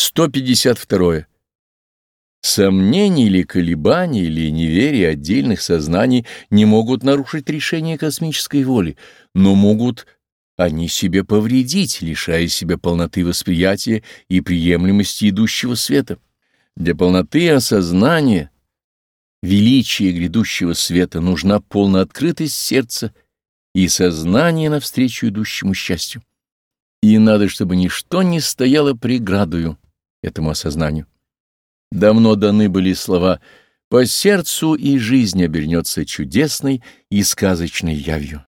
152. Сомнения или колебания или неверие отдельных сознаний не могут нарушить решение космической воли, но могут они себе повредить, лишая себя полноты восприятия и приемлемости идущего света. Для полноты осознания величия грядущего света нужна полная открытость сердца и сознание навстречу идущему счастью. И надо, чтобы ничто не стояло преградою этому осознанию. Давно даны были слова «по сердцу и жизнь обернется чудесной и сказочной явью».